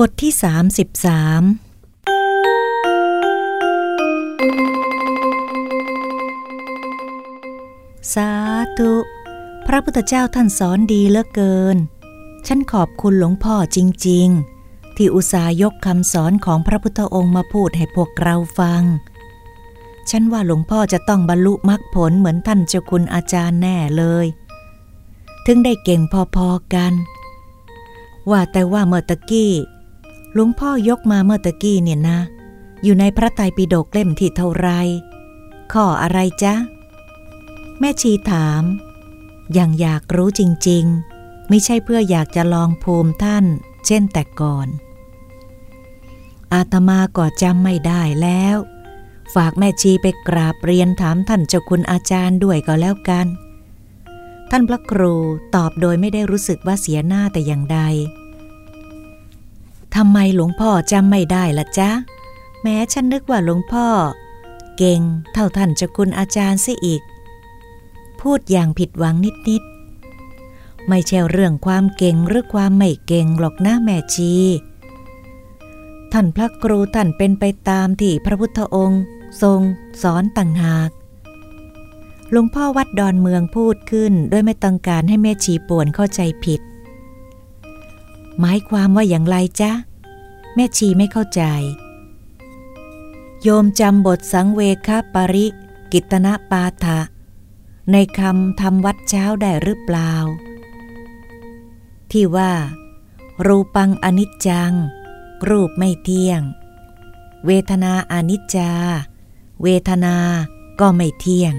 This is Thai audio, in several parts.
บทที่33สาธุ พระพุทธเจ้าท่านสอนดีเหลือเกิน ฉันขอบคุณหลวงพ่อจริง ๆ ที่อุตส่าห์ยกคำสอนของพระพุทธองค์มาพูดให้พวกเราฟัง ฉันว่าหลวงพ่อจะต้องบรรลุมรรคผลเหมือนท่านเจ้าคุณอาจารย์แน่เลย ถึงได้เก่งพอๆกัน ว่าแต่ว่าเมื่อตะกี้ หลวงพ่อยกมาเมื่อตะกี้เนี่ยนะ อยู่ในพระไตรปิฎกเล่มที่เท่าไร ข้ออะไรจ๊ะ แม่ชีถาม อย่างอยากรู้จริง ๆ ไม่ใช่เพื่ออยากจะลองภูมิท่าน เช่นแต่ก่อน อาตมาก็จำไม่ได้แล้ว ฝากแม่ชีไปกราบเรียนถามท่านเจ้าคุณอาจารย์ด้วยก็แล้วกัน ท่านพระครูตอบโดยไม่ได้รู้สึกว่าเสียหน้าแต่อย่างใด ทำไมหลวงพ่อจำไม่ได้ละจ๊ะ แม้ฉันนึกว่าหลวงพ่อ เก่งเท่าท่านเจ้าคุณอาจารย์ซิอีก พูดอย่างผิดหวังนิดๆ ไม่ใช่เรื่องความเก่งหรือความไม่เก่งหรอกนะแม่ชี ท่านพระครูท่านเป็นไปตามที่พระพุทธองค์ ทรง สอนต่างหากหลวงพ่อวัดดอนเมืองพูดขึ้น ด้วยไม่ต้องการให้แม่ชีป่วนเข้าใจผิด หมายความว่าอย่างไรจ๊ะ แม่ชีไม่เข้าใจ โยมจำบทสังเวคปริกิตนะปาทะในคำทำวัดเช้าได้หรือเปล่า ที่ว่า รูปังอนิจจัง รูปไม่เที่ยง เวทนาอนิจจา เวทนาก็ไม่เที่ยง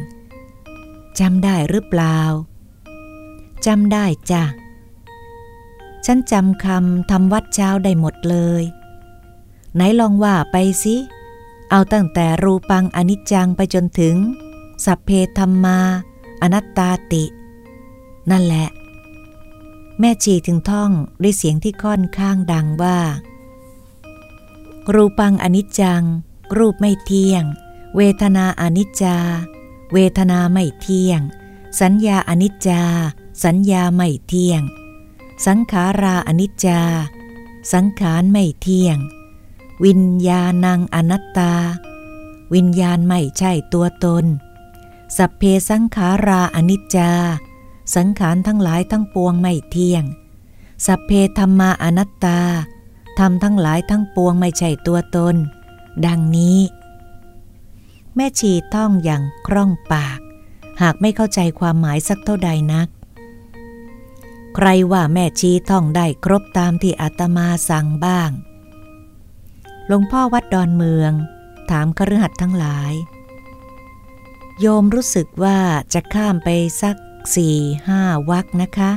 จำได้หรือเปล่าจำได้จ้ะ ฉันจำคำทำวัดเช้าได้หมดเลย ไหนลองว่าไปสิ เอาตั้งแต่รูปังอนิจจังไปจนถึง สัพเพธรรมา อนัตตาติ นั่นแหละ แม่ชีถึงท่องด้วยเสียงที่ค่อนข้างดังว่า รูปังอนิจจัง รูปไม่เที่ยง เวทนาอนิจจา เวทนาไม่เที่ยง สัญญาอนิจจา สัญญาไม่เที่ยง สังขาราอนิจจา สังขารไม่เที่ยง วิญญาณังอนัตตา วิญญาณไม่ใช่ตัวตน สัพเพสังขาราอนิจจา สังขารทั้งหลายทั้งปวงไม่เที่ยง สัพเพธรรมาอนัตตาธรรมทั้งหลายทั้งปวงไม่ใช่ตัวตน ดังนี้ แม่ชีท่องอย่างคล่องปาก หากไม่เข้าใจความหมายสักเท่าใดนัก ใครว่าแม่ชีท่องได้ครบตามที่อาตมาสั่งบ้าง หลวงพ่อวัดดอนเมือง ถามคฤหัสถ์ทั้งหลาย โยมรู้สึกว่าจะข้ามไปสักสี่ห้าวักนะคะ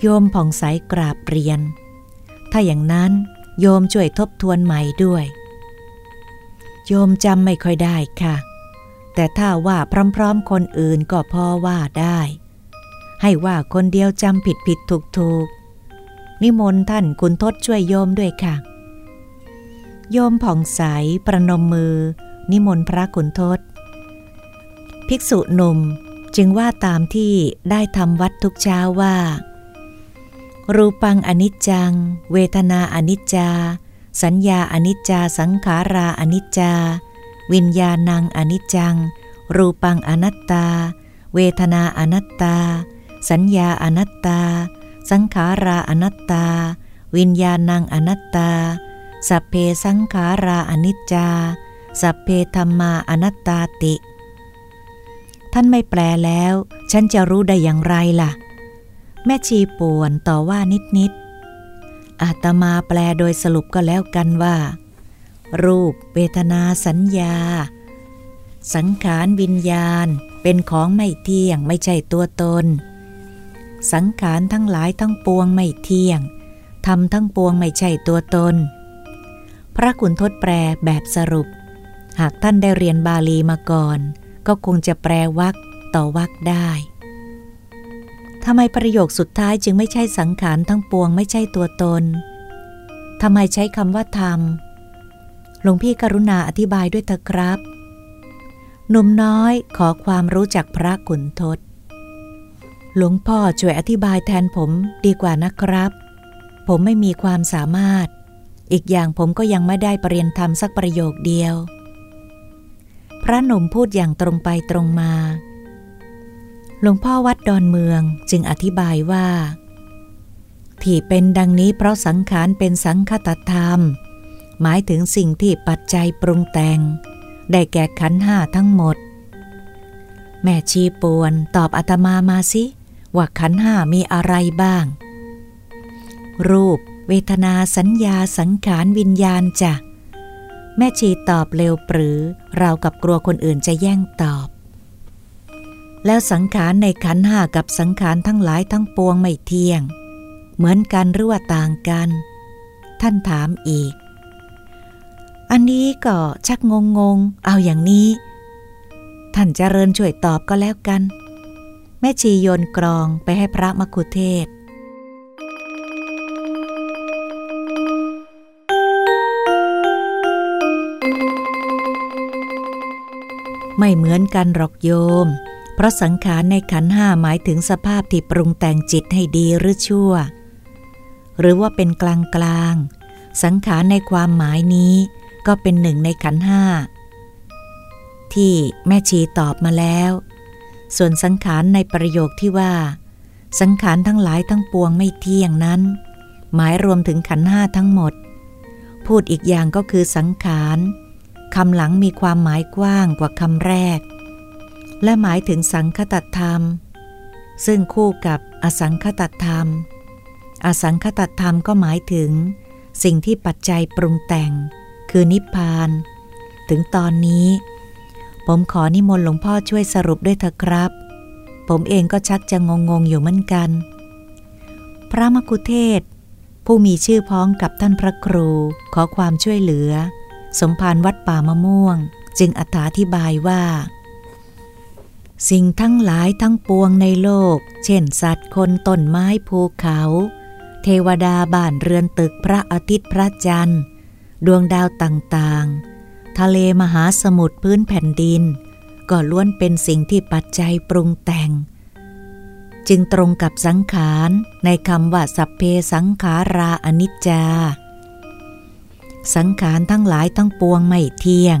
โยมผ่องใสกราบเรียน ถ้าอย่างนั้นโยมช่วยทบทวนใหม่ด้วย โยมจำไม่ค่อยได้ค่ะ แต่ถ้าว่าพร้อมๆคนอื่นก็พอว่าได้ ให้ว่าคนเดียวจำผิดผิดถูกถูกนิมนต์ท่านคุณทศช่วยโยมด้วยค่ะ โยมผ่องใสประนมมือ นิมนต์พระคุณทศ ภิกษุหนุ่มจึงว่าตามที่ได้ทำวัดทุกเช้าว่า รูปังอนิจจัง เวทนาอนิจจา สัญญาอนิจจา สังขาราอนิจจา วิญญาณังอนิจจัง รูปังอนัตตา เวทนาอนัตตา สัญญาอนัตตา สังขาราอนัตตา วิญญาณังอนัตตา สัพเพสังขาราอนิจจา สัพเพธรรมาอนัตตาติ ท่านไม่แปลแล้ว ฉันจะรู้ได้อย่างไรล่ะ แม่ชีป่วนต่อว่านิดนิดอาตมาแปลโดยสรุปก็แล้วกันว่า รูปเวทนาสัญญา สังขารวิญญาณเป็นของไม่เที่ยงไม่ใช่ตัวตน สังขารทั้งหลายทั้งปวงไม่เที่ยงทำทั้งปวงไม่ใช่ตัวตน พระคุณทศแปลแบบสรุป หากท่านได้เรียนบาลีมาก่อน ก็คงจะแปลวักต่อวักได้ทำไมประโยคสุดท้ายจึงไม่ใช่สังขารทั้งปวงไม่ใช่ตัวตนทำไมใช้คำว่าธรรมหลวงพี่กรุณาอธิบายด้วยเถอะครับ หนุ่มน้อยขอความรู้จักพระขุนทศ หลวงพ่อช่วยอธิบายแทนผมดีกว่านะครับ ผมไม่มีความสามารถ อีกอย่างผมก็ยังไม่ได้ปรริญญาธรรมสักประโยคเดียว พระหนุ่มพูดอย่างตรงไปตรงมา หลวงพ่อวัดดอนเมืองจึงอธิบายว่า ที่เป็นดังนี้เพราะสังขารเป็นสังคตธรรม หมายถึงสิ่งที่ปัจจัยปรุงแต่ง ได้แก่ขันห้าทั้งหมด แม่ชีปวนตอบอาตมามาสิ ว่าขันห้ามีอะไรบ้าง รูป เวทนาสัญญาสังขารวิญญาณจ้ะแม่ชีตอบเร็วปรือเรากับกลัวคนอื่นจะแย่งตอบ แล้วสังขารในขันห้ากับสังขารทั้งหลายทั้งปวงไม่เที่ยง เหมือนกันหรือว่าต่างกัน ท่านถามอีก อันนี้ก็ชักงงงเอาอย่างนี้ ท่านเจริญช่วยตอบก็แล้วกัน ม่ชีโยนกรองไปให้พระมคุเทศ ไม่เหมือนกันหรอกโยม เพราะสังขารในขันห้าหมายถึงสภาพที่ปรุงแต่งจิตให้ดีหรือชั่ว หรือว่าเป็นกลางกลาง สังขารในความหมายนี้ก็เป็นหนึ่งในขันห้า ที่แม่ชีตอบมาแล้ว ส่วนสังขารในประโยคที่ว่า สังขารทั้งหลายทั้งปวงไม่เที่ยงนั้น หมายรวมถึงขันห้าทั้งหมด พูดอีกอย่างก็คือสังขารคำหลังมีความหมายกว้างกว่าคำแรก และหมายถึงสังคตธรรม ซึ่งคู่กับอสังคตธรรม อสังคตธรรมก็หมายถึง สิ่งที่ปัจจัยปรุงแต่ง คือนิพพาน ถึงตอนนี้ ผมขอนิมนต์หลวงพ่อช่วยสรุปด้วยเถอะครับ ผมเองก็ชักจะงงงอยู่เหมือนกัน พระมกุเทศ ผู้มีชื่อพ้องกับท่านพระครูขอความช่วยเหลือ สมภารวัดป่ามะม่วง จึงอธิบายว่า สิ่งทั้งหลายทั้งปวงในโลก เช่นสัตว์คนต้นไม้ภูเขา เทวดาบ้านเรือนตึกพระอาทิตย์พระจันทร์ ดวงดาวต่างๆ ทะเลมหาสมุทรพื้นแผ่นดิน ก็ล้วนเป็นสิ่งที่ปัจจัยปรุงแต่ง จึงตรงกับสังขารในคำว่าสัพเพสังขาราอนิจจา สังขารทั้งหลายทั้งปวงไม่เที่ยง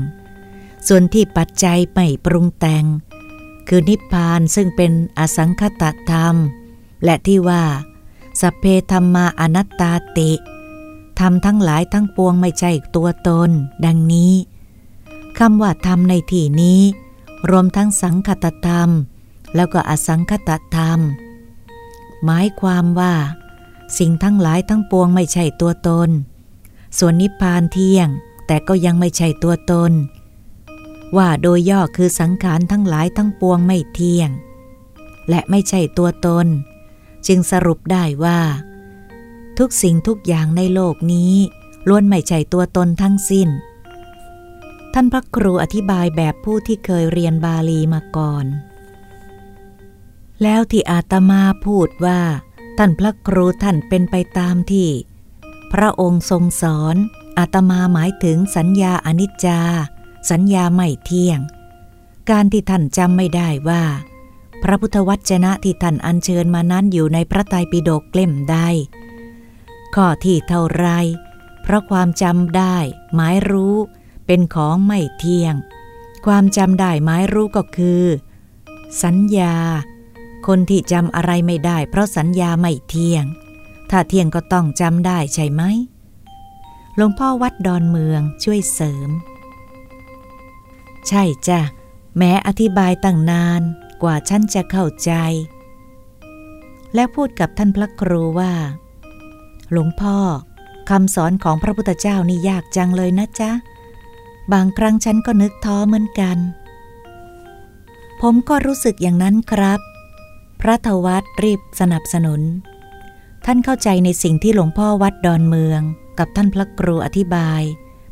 ส่วนที่ปัจจัยไม่ปรุงแต่ง คือนิพพานซึ่งเป็นอสังคตธรรม และที่ว่า สัพเพธรรมาอนัตตาติธรรมทั้งหลายทั้งปวงไม่ใช่ตัวตน ดังนี้ คำว่าธรรมในที่นี้ รวมทั้งสังคตธรรม แล้วก็อสังคตธรรม หมายความว่า สิ่งทั้งหลายทั้งปวงไม่ใช่ตัวตน ส่วนนิพพานเที่ยง แต่ก็ยังไม่ใช่ตัวตน ว่าโดยย่อคือสังขารทั้งหลายทั้งปวงไม่เที่ยง และไม่ใช่ตัวตน จึงสรุปได้ว่า ทุกสิ่งทุกอย่างในโลกนี้ล้วนไม่ใช่ตัวตนทั้งสิ้น ท่านพระครูอธิบายแบบผู้ที่เคยเรียนบาลีมาก่อน แล้วที่อาตมาพูดว่า ท่านพระครูท่านเป็นไปตามที่ พระองค์ทรงสอนอาตมาหมายถึงสัญญาอนิจจา สัญญาไม่เที่ยง การที่ท่านจำไม่ได้ว่า พระพุทธวจนะที่ท่านอัญเชิญมานั้นอยู่ในพระไตรปิฎกเล่มใดข้อที่เท่าไร เพราะความจำได้ หมายรู้ เป็นของไม่เที่ยง ความจำได้หมายรู้ก็คือ สัญญา คนที่จำอะไรไม่ได้ เพราะสัญญาไม่เที่ยง ถ้าเที่ยงก็ต้องจำได้ใช่ไหมหลวงพ่อวัดดอนเมืองช่วยเสริม ใช่จ้ะ แม้อธิบายตั้งนานกว่าฉันจะเข้าใจ และพูดกับท่านพระครูว่า หลวงพ่อคำสอนของพระพุทธเจ้านี่ยากจังเลยนะจ๊ะ บางครั้งฉันก็นึกท้อเหมือนกัน ผมก็รู้สึกอย่างนั้นครับ พระทวัตรีบสนับสนุน ท่านเข้าใจในสิ่งที่หลวงพ่อวัดดอนเมือง กับท่านพระครูอธิบาย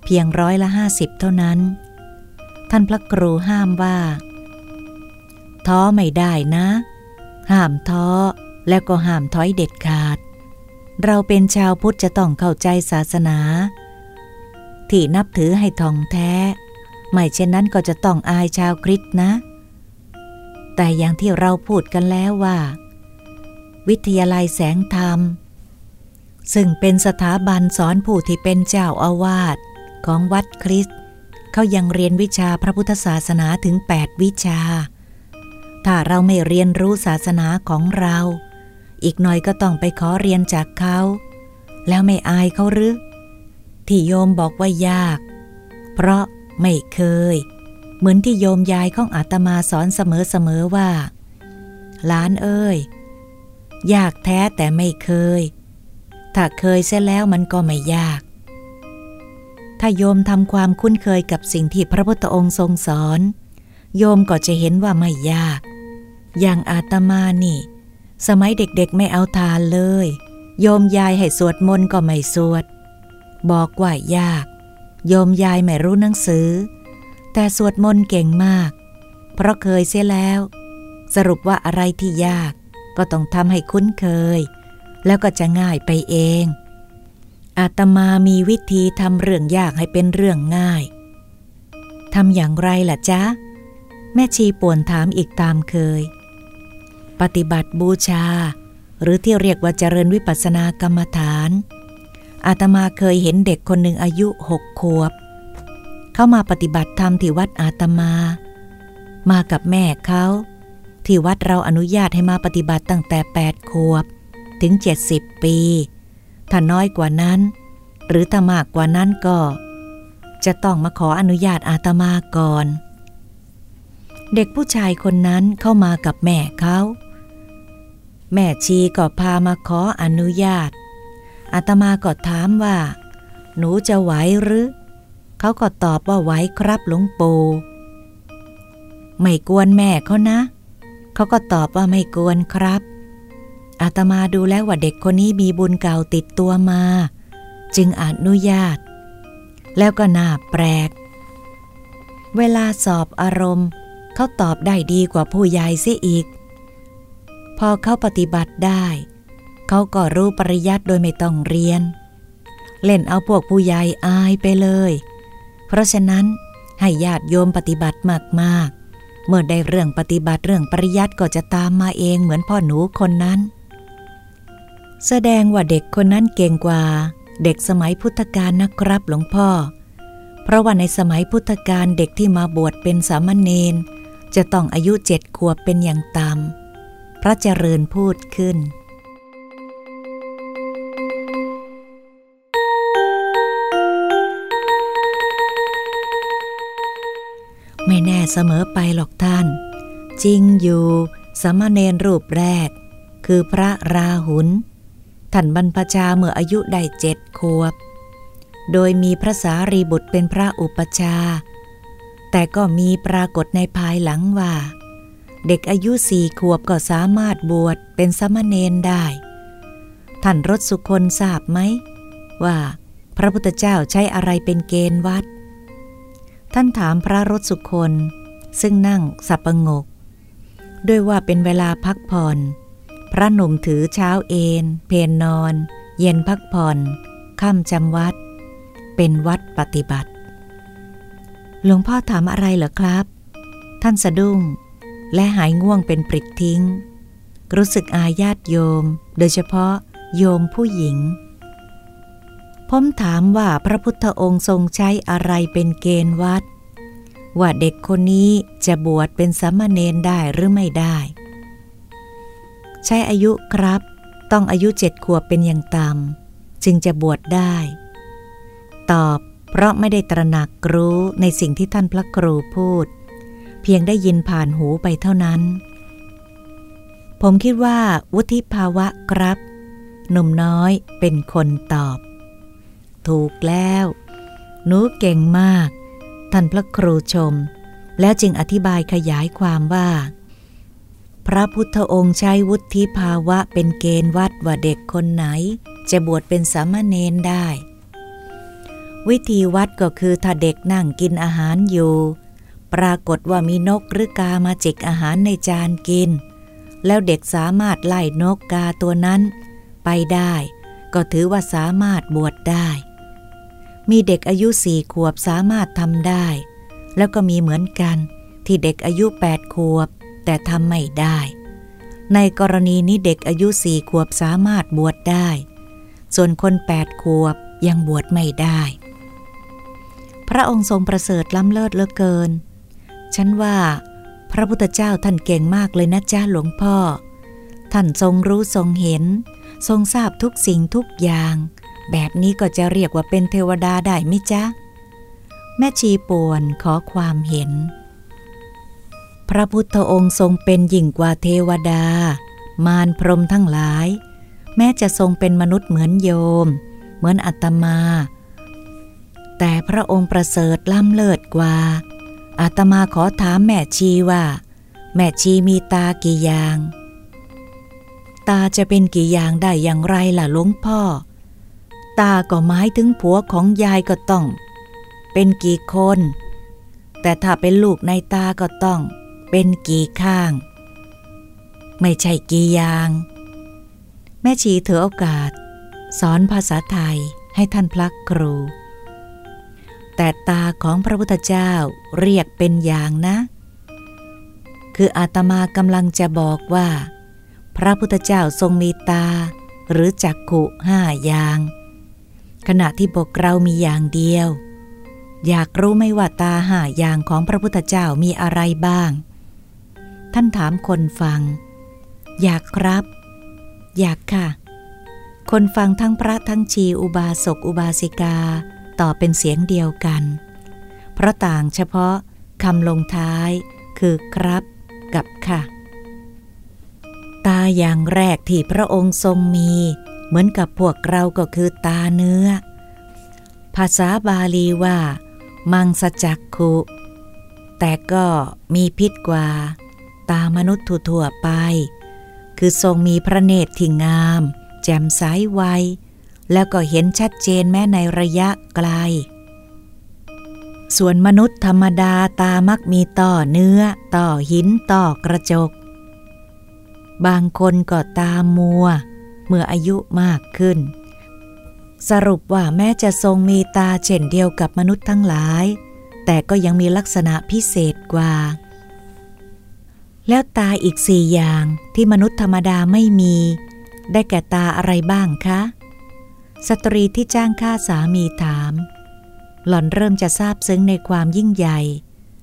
เพียงร้อยละห้าสิบเท่านั้น ท่านพระครูห้ามว่า ท้อไม่ได้นะ ห้ามท้อแล้วก็ห้ามถอยเด็ดขาด เราเป็นชาวพุทธจะต้องเข้าใจศาสนา ที่นับถือให้ทองแท้ ไม่เช่นนั้นก็จะต้องอายชาวคริสต์นะ แต่อย่างที่เราพูดกันแล้วว่า วิทยาลัยแสงธรรม ซึ่งเป็นสถาบันสอนผู้ที่เป็นเจ้าอาวาสของวัดคริสต์เขายังเรียนวิชาพระพุทธศาสนาถึง 8 วิชา ถ้าเราไม่เรียนรู้ศาสนาของเรา อีกหน่อยก็ต้องไปขอเรียนจากเขา แล้วไม่อายเขาหรือ ที่โยมบอกว่ายาก เพราะไม่เคย เหมือนที่โยมยายของอาตมาสอนเสมอๆว่าหลานเอ้ย ยากแท้แต่ไม่เคย ถ้าเคยเสียแล้วมันก็ไม่ยาก ถ้าโยมทำความคุ้นเคยกับสิ่งที่พระพุทธองค์ทรงสอน โยมก็จะเห็นว่าไม่ยาก อย่างอาตมานี่ สมัยเด็กๆไม่เอาทานเลย โยมยายให้สวดมนต์ก็ไม่สวด บอกว่ายาก โยมยายไม่รู้หนังสือ แต่สวดมนต์เก่งมาก เพราะเคยเสียแล้ว สรุปว่าอะไรที่ยาก ก็ต้องทำให้คุ้นเคย แล้วก็จะง่ายไปเอง อาตมามีวิธีทำเรื่องยากให้เป็นเรื่องง่ายทำอย่างไรล่ะจ๊ะ แม่ชีป่วนถามอีกตามเคย ปฏิบัติบูชา หรือที่เรียกว่าเจริญวิปัสสนากรรมฐาน อาตมาเคยเห็นเด็กคนหนึ่งอายุหกขวบ เข้ามาปฏิบัติธรรมที่วัดอาตมา มากับแม่เขา ที่วัดเราอนุญาตให้มาปฏิบัติตั้งแต่8ขวบ ถึง70ปี ถ้าน้อยกว่านั้น หรือถ้ามากกว่านั้นก็ จะต้องมาขออนุญาตอาตมาก่อน เด็กผู้ชายคนนั้นเข้ามากับแม่เขา แม่ชีก็พามาขออนุญาต อาตมาก็ถามว่า หนูจะไหวหรือ เขาก็ตอบว่าไหวครับหลวงปู่ไม่กวนแม่เขานะ เขาก็ตอบว่าไม่กวนครับ อาตมาดูแล้วว่าเด็กคนนี้มีบุญเก่าติดตัวมา จึงอนุญาต แล้วก็น่าแปลก เวลาสอบอารมณ์ เขาตอบได้ดีกว่าผู้ใหญ่เสียอีก พอเขาปฏิบัติได้ เขาก็รู้ปริยัติโดยไม่ต้องเรียน เล่นเอาพวกผู้ใหญ่อายไปเลย เพราะฉะนั้นให้ญาติโยมปฏิบัติมากเมื่อได้เรื่องปฏิบัติเรื่องปริยัติก็จะตามมาเองเหมือนพ่อหนูคนนั้น แสดงว่าเด็กคนนั้นเก่งกว่า เด็กสมัยพุทธกาลนะครับหลวงพ่อ เพราะว่าในสมัยพุทธกาลเด็กที่มาบวชเป็นสามเณรจะต้องอายุเจ็ดขวบเป็นอย่างต่ำพระเจริญพูดขึ้น ไม่แน่เสมอไปหรอกท่าน จริงอยู่สมณเณรรูปแรก คือพระราหุลท่านบรรพชาเมื่ออายุได้เจ็ดขวบ โดยมีพระสารีบุตรเป็นพระอุปชา แต่ก็มีปรากฏในภายหลังว่า เด็กอายุสี่ขวบก็สามารถบวชเป็นสมณเณรได้ ท่านรสสุคนทราบไหม ว่าพระพุทธเจ้าใช้อะไรเป็นเกณฑ์วัด ท่านถามพระรถสุคนซึ่งนั่งสับประงก ด้วยว่าเป็นเวลาพักผ่อน พระหนุ่มถือเช้าเอนเพนนอน เย็นพักผ่อนค่ำจำวัด เป็นวัดปฏิบัติ หลวงพ่อถามอะไรเหรอครับ ท่านสะดุ้ง และหายง่วงเป็นปริดทิ้ง รู้สึกอาญาตโยม โดยเฉพาะโยมผู้หญิง ผมถามว่าพระพุทธองค์ทรงใช้อะไรเป็นเกณฑ์วัด ว่าเด็กคนนี้จะบวชเป็นสามเณรได้หรือไม่ได้ ใช้อายุครับ ต้องอายุเจ็ดขวบเป็นอย่างต่ำจึงจะบวชได้ ตอบเพราะไม่ได้ตระหนักรู้ในสิ่งที่ท่านพระครูพูด เพียงได้ยินผ่านหูไปเท่านั้น ผมคิดว่าวุฒิภาวะครับหนุ่มน้อยเป็นคนตอบ ถูกแล้ว หนูเก่งมาก ท่านพระครูชม แล้วจึงอธิบายขยายความว่า พระพุทธองค์ใช้วุฒิภาวะเป็นเกณฑ์วัดว่าเด็กคนไหน จะบวชเป็นสามเณรได้ วิธีวัดก็คือถ้าเด็กนั่งกินอาหารอยู่ ปรากฏว่ามีนกหรือกามาจิกอาหารในจานกิน แล้วเด็กสามารถไล่นกกาตัวนั้นไปได้ก็ถือว่าสามารถบวชได้ มีเด็กอายุสี่ขวบสามารถทำได้ แล้วก็มีเหมือนกันที่เด็กอายุแปดขวบ แต่ทำไม่ได้ ในกรณีนี้เด็กอายุสี่ขวบสามารถบวชได้ ส่วนคนแปดขวบยังบวชไม่ได้ พระองค์ทรงประเสริฐล้ำเลิศเหลือเกิน ฉันว่า พระพุทธเจ้าท่านเก่งมากเลยนะจ้าหลวงพ่อ ท่านทรงรู้ทรงเห็น ทรงทราบทุกสิ่งทุกอย่าง แบบนี้ก็จะเรียกว่าเป็นเทวดาได้ไหมจ๊ะ แม่ชีป่วนขอความเห็น พระพุทธองค์ทรงเป็นยิ่งกว่าเทวดา มารพรหมทั้งหลาย แม้จะทรงเป็นมนุษย์เหมือนโยม เหมือนอัตมา แต่พระองค์ประเสริฐล้ำเลิศกว่า อาตมาขอถามแม่ชีว่า แม่ชีมีตากี่อย่าง ตาจะเป็นกี่อย่างได้อย่างไรล่ะหลวงพ่อ ตาก็หมายถึงผัวของยายก็ต้อง เป็นกี่คน แต่ถ้าเป็นลูกในตาก็ต้อง เป็นกี่ข้าง ไม่ใช่กี่ยาง แม่ชีถือโอกาส สอนภาษาไทยให้ท่านพลักครู แต่ตาของพระพุทธเจ้าเรียกเป็นอย่างนะ คืออาตมากำลังจะบอกว่า พระพุทธเจ้าทรงมีตาหรือจักขุห้าอย่าง ขณะที่พวกเรามีอย่างเดียว อยากรู้ไหมว่าตาห้าอย่างของพระพุทธเจ้ามีอะไรบ้าง ท่านถามคนฟัง อยากครับ อยากค่ะ คนฟังทั้งพระทั้งชีอุบาสกอุบาสิกาตอบเป็นเสียงเดียวกัน เพราะต่างเฉพาะคำลงท้ายคือครับกับค่ะ ตาอย่างแรกที่พระองค์ทรงมี เหมือนกับพวกเราก็คือตาเนื้อ ภาษาบาลีว่า มังสจักขุแต่ก็มีพิษกว่า ตามนุษย์ทั่วไป คือทรงมีพระเนตรที่งาม แจ่มใสไวแล้วก็เห็นชัดเจนแม้ในระยะไกล ส่วนมนุษย์ธรรมดาตามักมีต่อเนื้อ ต่อหินต่อกระจก บางคนก็ตามัว เมื่ออายุมากขึ้น สรุปว่าแม้จะทรงมีตาเช่นเดียวกับมนุษย์ทั้งหลาย แต่ก็ยังมีลักษณะพิเศษกว่า แล้วตาอีกสี่อย่างที่มนุษย์ธรรมดาไม่มี ได้แก่ตาอะไรบ้างคะ สตรีที่จ้างฆ่าสามีถาม หล่อนเริ่มจะทราบซึ้งในความยิ่งใหญ่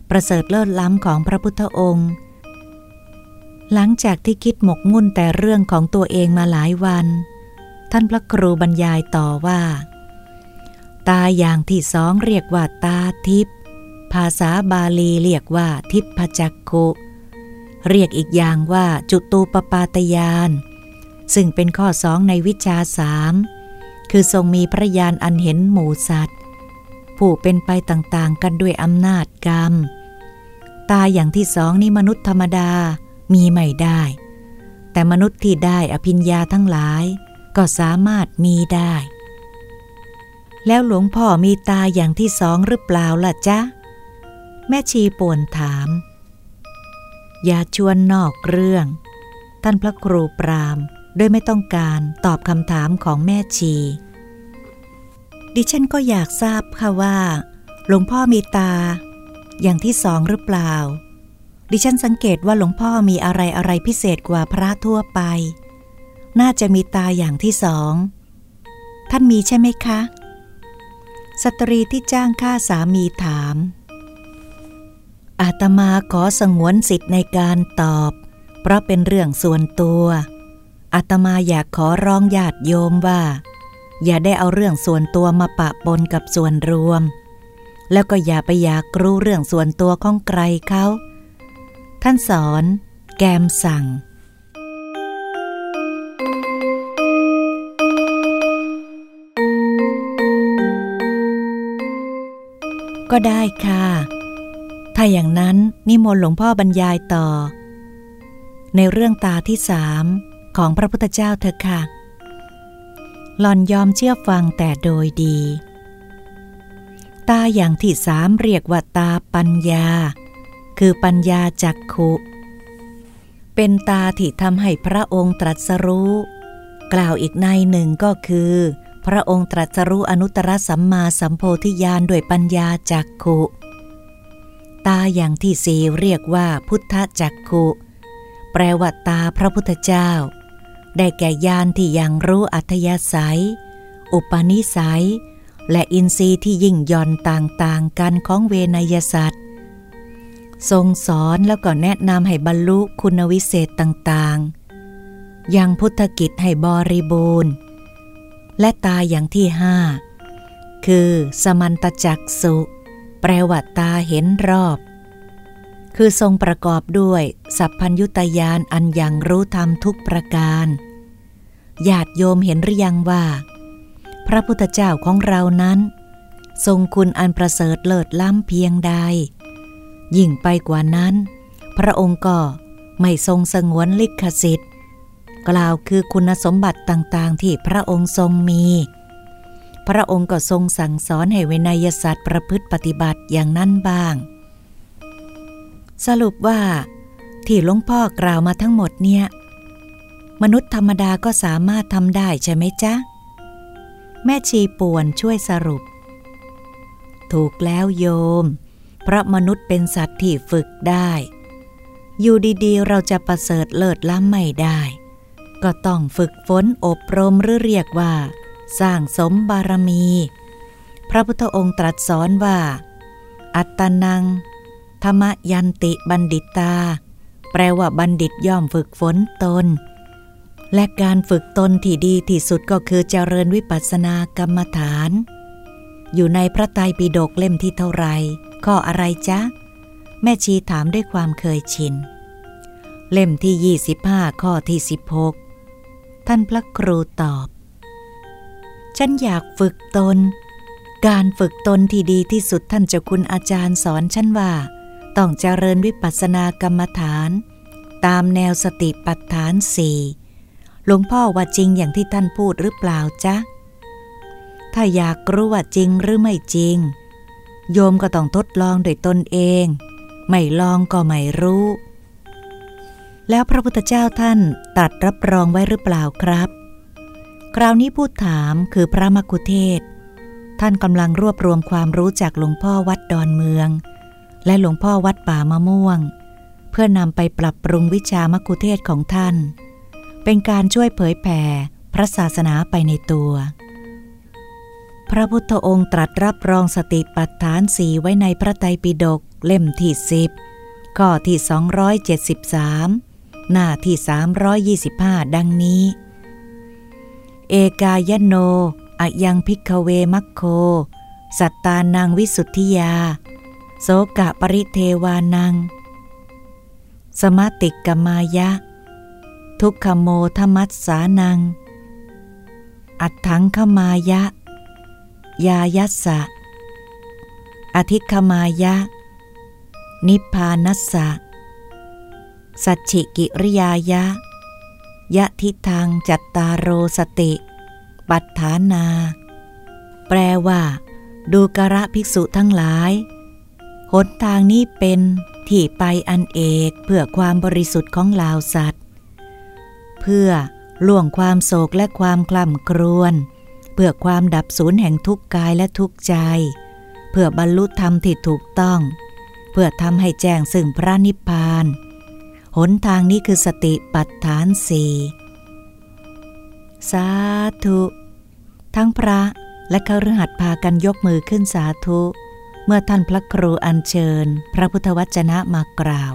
ประเสริฐเลิศล้ำของพระพุทธองค์ หลังจากที่คิดหมกมุ่นแต่เรื่องของตัวเองมาหลายวัน ท่านพระครูบรรยายต่อว่า ตาอย่างที่สองเรียกว่าตาทิพย์ภาษาบาลีเรียกว่าทิพจักขุเรียกอีกอย่างว่าจุตูปปาตยาน ซึ่งเป็นข้อสองในวิชาสามคือทรงมีพระญาณอันเห็นหมูสัตว์ ผู้เป็นไปต่างๆกันด้วยอำนาจกรรม ตาอย่างที่สองนี่มนุษย์ธรรมดา มีไม่ได้ แต่มนุษย์ที่ได้อภิญญาทั้งหลาย ก็สามารถมีได้ แล้วหลวงพ่อมีตาอย่างที่สองหรือเปล่าล่ะจ๊ะ แม่ชีป่วนถาม อย่าชวนนอกเรื่อง ท่านพระครูปรามด้วยไม่ต้องการตอบคำถามของแม่ชี ดิฉันก็อยากทราบค่ะว่า หลวงพ่อมีตา อย่างที่สองหรือเปล่า ดิฉันสังเกตว่าหลวงพ่อมีอะไรอะไรพิเศษกว่าพระทั่วไป น่าจะมีตาอย่างที่สอง ท่านมีใช่ไหมคะ สตรีที่จ้างฆ่าสามีถาม อาตมาขอสงวนสิทธิ์ในการตอบ เพราะเป็นเรื่องส่วนตัว อาตมาอยากขอร้องญาติโยมว่า อย่าได้เอาเรื่องส่วนตัวมาปะปนกับส่วนรวม แล้วก็อย่าไปอยากรู้เรื่องส่วนตัวของใครเขา ท่านสอน แกมสั่ง ก็ได้ค่ะ ถ้าอย่างนั้นนิมนต์หลวงพ่อบรรยายต่อ ในเรื่องตาที่สามของพระพุทธเจ้าเถอะค่ะ หลอนยอมเชื่อฟังแต่โดยดี ตาอย่างที่สามเรียกว่าตาปัญญา คือปัญญาจักขุ เป็นตาที่ทำให้พระองค์ตรัสรู้ กล่าวอีกในหนึ่งก็คือ พระองค์ตรัสรู้อนุตตรสัมมาสัมโพธิญาณด้วยปัญญาจักขุ ตาอย่างที่สี่เรียกว่าพุทธจักขุ แปลว่าตาพระพุทธเจ้า ได้แก่ญาณที่ยังรู้อัธยาศัย อุปนิสัยและอินทรีย์ที่ยิ่งย่อนต่างๆกันของเวนยสัตว์ ทรงสอนแล้วก็แนะนำให้บรรลุคุณวิเศษต่างๆ ยังพุทธกิจให้บริบูรณ์ และตาอย่างที่ห้าคือสมันตจักสุ แปลว่าตาเห็นรอบ คือทรงประกอบด้วยสัพพัญยุตยานอันยังรู้ธรรมทุกประการญาติโยมเห็นหรือยังว่า พระพุทธเจ้าของเรานั้น ทรงคุณอันประเสริฐเลิศล้ำเพียงใด ยิ่งไปกว่านั้น พระองค์ก็ไม่ทรงสงวนลิขสิทธิ์ กล่าวคือคุณสมบัติต่างๆ ที่พระองค์ทรงมี พระองค์ก็ทรงสั่งสอนให้เวนยศาสตว์ประพฤติปฏิบัติอย่างนั้นบ้าง สรุปว่าที่หลวงพ่อกล่าวมาทั้งหมดเนี่ย มนุษย์ธรรมดาก็สามารถทำได้ใช่ไหมจ๊ะ แม่ชีป่วนช่วยสรุป ถูกแล้วโยม เพราะมนุษย์เป็นสัตว์ที่ฝึกได้ อยู่ดีๆ เราจะประเสริฐเลิศล้ำไม่ได้ ก็ต้องฝึกฝนอบรมหรือเรียกว่า สร้างสมบารมี พระพุทธองค์ตรัสสอนว่า อัตตนัง ธรรมยันติบัณฑิตา แปลว่าบัณฑิตย่อมฝึกฝนตน และการฝึกตนที่ดีที่สุดก็คือเจริญวิปัสสนากรรมฐาน อยู่ในพระไตรปิฎกเล่มที่เท่าไร ข้ออะไรจ๊ะ แม่ชีถามด้วยความเคยชิน เล่มที่ 25 ข้อที่ 16 ท่านพระครูตอบ ฉันอยากฝึกตน การฝึกตนที่ดีที่สุดท่านเจ้าคุณอาจารย์สอนฉันว่า ต้องเจริญวิปัสสนากรรมฐาน ตามแนวสติปัฏฐานสี่หลวงพ่อว่าจริงอย่างที่ท่านพูดหรือเปล่าจ๊ะ ถ้าอยากรู้ว่าจริงหรือไม่จริง โยมก็ต้องทดลองโดยตนเอง ไม่ลองก็ไม่รู้ แล้วพระพุทธเจ้าท่านตัดรับรองไว้หรือเปล่าครับ คราวนี้พูดถามคือพระมกุเทศ ท่านกำลังรวบรวมความรู้จากหลวงพ่อวัดดอนเมือง และหลวงพ่อวัดป่ามะม่วง เพื่อนำไปปรับปรุงวิชามกุเทศของท่าน เป็นการช่วยเผยแผ่พระศาสนาไปในตัว พระพุทธองค์ตรัสรับรองสติปัฏฐานสีไว้ในพระไตรปิฎกเล่มที่สิบข้อที่ 273 หน้าที่ 325 ดังนี้ เอกายโนอะยังพิกเวมัคโค สัตตานังวิสุทธิยา โสกะปริเทวานัง สมาติกมายะ ทุกขโมธมัสสานัง อัตถังขมายะ ยายัสสะ อธิคมายะ นิพพานัสสะ สัจฉิกิริยายะ ยะทิทางจัตตาโรสติ ปัฏฐานา แปลว่า ดูกระภิกษุทั้งหลาย หนทางนี้เป็นที่ไปอันเอกเพื่อความบริสุทธิ์ของลาวสัตว์ เพื่อล่วงความโศกและความกล่ำกรวน พื่อความดับสูญแห่งทุกกายและทุกใจ เพื่อบรรลุธรรมที่ถูกต้อง เพื่อทำให้แจ้งซึ่งพระนิพพาน หนทางนี้คือสติปัฏฐานสี่สาธุ ทั้งพระและคฤหัสพากันยกมือขึ้นสาธุ เมื่อท่านพระครูอัญเชิญ พระพุทธวจนะมากล่าว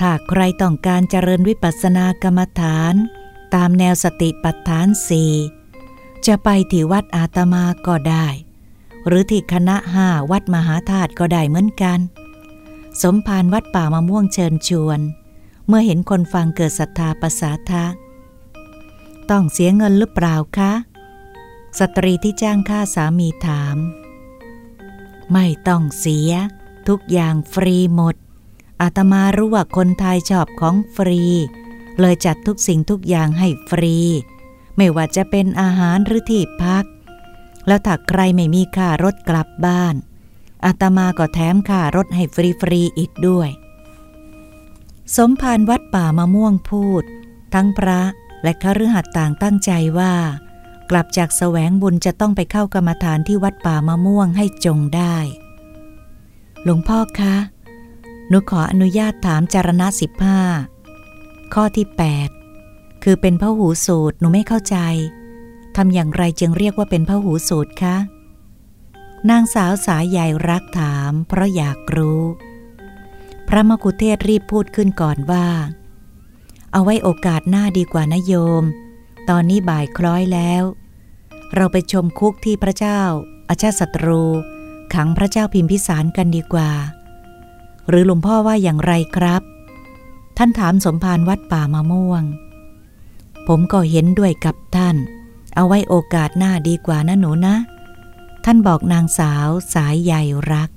ถ้าใครต้องการเจริญวิปัสสนากรรมฐาน ตามแนวสติปัฏฐานสี่ จะไปที่วัดอาตมาก็ได้ หรือที่คณะห้าวัดมหาธาตุก็ได้เหมือนกัน สมภารวัดป่ามะม่วงเชิญชวน เมื่อเห็นคนฟังเกิดศรัทธาประสาทะต้องเสียเงินหรือเปล่าคะ สตรีที่จ้างค่าสามีถาม ไม่ต้องเสีย ทุกอย่างฟรีหมด อาตมารู้ว่าคนไทยชอบของฟรี เลยจัดทุกสิ่งทุกอย่างให้ฟรี ไม่ว่าจะเป็นอาหารหรือที่พัก แล้วถ้าใครไม่มีค่ารถกลับบ้าน อาตมาก็แถมค่ารถให้ฟรีๆอีกด้วย สมภารวัดป่ามะม่วงพูด ทั้งพระและคฤหัสถ์ต่างตั้งใจว่า กลับจากแสวงบุญจะต้องไปเข้ากรรมฐานที่วัดป่ามะม่วงให้จงได้ หลวงพ่อคะ หนูขออนุญาตถามจารณะสิบห้าข้อที่ 8 คือเป็นพหูสูตรหนูไม่เข้าใจทำอย่างไรจึงเรียกว่าเป็นพหูสูตรคะนางสาวสายใหญ่รักถาม เพราะอยากรู้ พระมกุเทศรีบพูดขึ้นก่อนว่า เอาไว้โอกาสหน้าดีกว่านะโยม ตอนนี้บ่ายคล้อยแล้ว เราไปชมคุกที่พระเจ้า อาชาศัตรู ขังพระเจ้าพิมพิสารกันดีกว่า หรือหลวงพ่อว่าอย่างไรครับ ท่านถามสมภารวัดป่ามะม่วง ผมก็เห็นด้วยกับท่าน เอาไว้โอกาสหน้าดีกว่านะหนูนะ ท่านบอกนางสาวสายใหญ่รัก